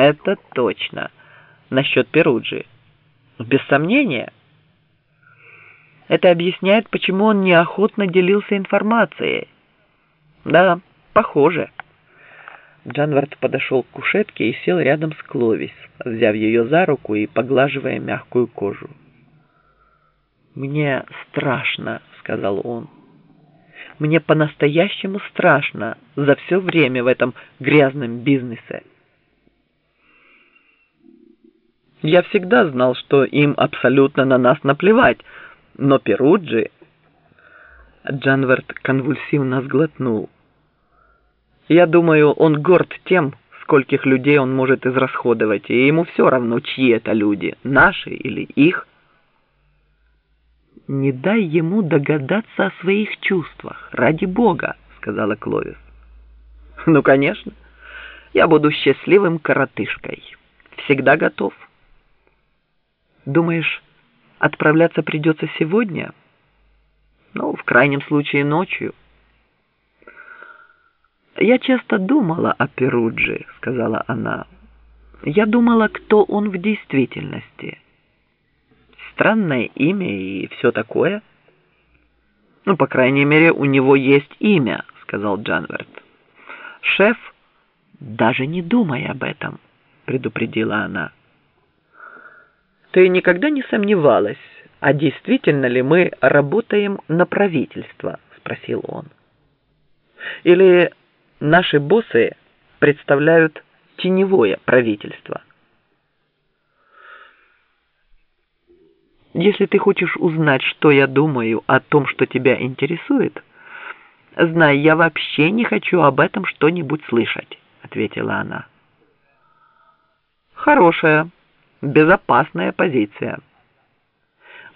Это точно. Насчет Перуджи. Без сомнения. Это объясняет, почему он неохотно делился информацией. Да, похоже. Джанвард подошел к кушетке и сел рядом с Кловис, взяв ее за руку и поглаживая мягкую кожу. «Мне страшно», — сказал он. «Мне по-настоящему страшно за все время в этом грязном бизнесе». Я всегда знал, что им абсолютно на нас наплевать, но Перуджи... Джанвард конвульсивно сглотнул. Я думаю, он горд тем, скольких людей он может израсходовать, и ему все равно, чьи это люди, наши или их. «Не дай ему догадаться о своих чувствах, ради Бога», — сказала Кловис. «Ну, конечно. Я буду счастливым коротышкой. Всегда готов». Думаешь, отправляться придется сегодня? Ну, в крайнем случае ночью. Я часто думала о Перуджи, сказала она. Я думала, кто он в действительности. Странное имя и все такое. Ну, по крайней мере, у него есть имя, сказал Джанверт. Шеф, даже не думай об этом, предупредила она. Ты никогда не сомневалась, а действительно ли мы работаем на правительство? Спросил он. Или наши боссы представляют теневое правительство? Если ты хочешь узнать, что я думаю о том, что тебя интересует, знай, я вообще не хочу об этом что-нибудь слышать, ответила она. Хорошая безопасная позиция.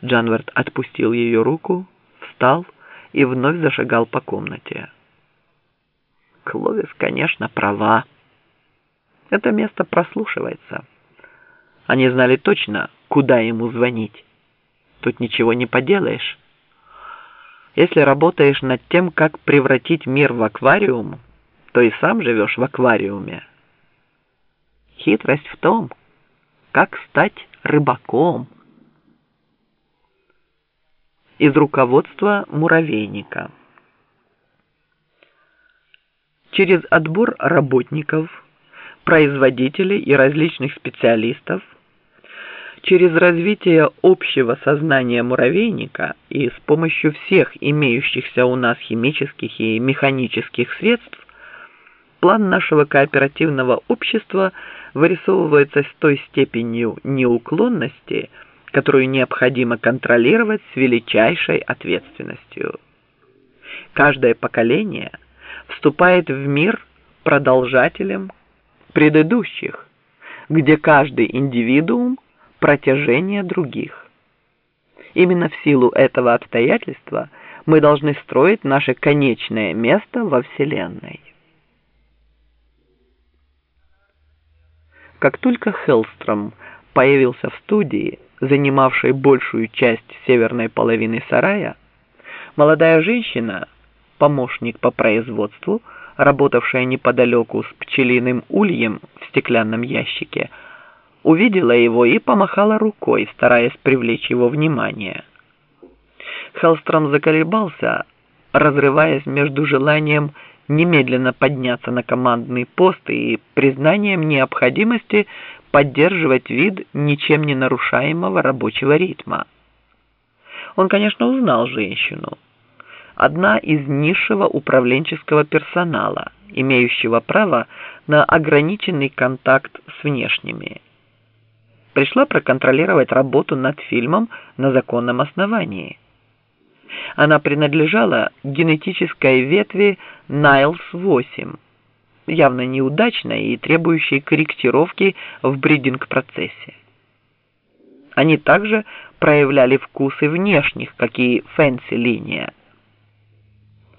Джанвард отпустил ее руку, встал и вновь зашагал по комнате. Кловис, конечно, права. Это место прослушивается. Они знали точно, куда ему звонить. Тут ничего не поделаешь. Если работаешь над тем, как превратить мир в аквариум, то и сам живешь в аквариуме. Хитрость в том, как стать рыбаком. Из руководства муравейника. Через отбор работников, производителей и различных специалистов, через развитие общего сознания муравейника и с помощью всех имеющихся у нас химических и механических средств план нашего кооперативного общества вырисовывается с той степенью неуклонности, которую необходимо контролировать с величайшей ответственностью. Каждое поколение вступает в мир продолжателем предыдущих, где каждый индивидуум – протяжение других. Именно в силу этого обстоятельства мы должны строить наше конечное место во Вселенной. Как только Хеллстром появился в студии, занимавшей большую часть северной половины сарая, молодая женщина, помощник по производству, работавшая неподалеку с пчелиным ульем в стеклянном ящике, увидела его и помахала рукой, стараясь привлечь его внимание. Хеллстром заколебался, разрываясь между желанием немедленно подняться на командный пост и признанием необходимости поддерживать вид ничем не нарушаемого рабочего ритма. Он, конечно, узнал женщину. Одна из низшего управленческого персонала, имеющего право на ограниченный контакт с внешними. Пришла проконтролировать работу над фильмом на законном основании – она принадлежала генетической ветви Найлс-8, явно неудачной и требующей корректировки в бридинг-процессе. Они также проявляли вкусы внешних, как и фэнси-линия.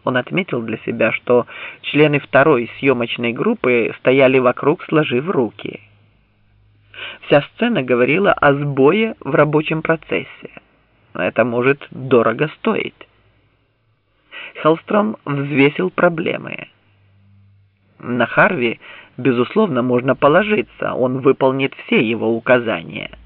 Он отметил для себя, что члены второй съемочной группы стояли вокруг, сложив руки. Вся сцена говорила о сбое в рабочем процессе. Это может дорого стоить. Хеллстром взвесил проблемы. На Харви безусловно, можно положиться, он выполнит все его указания –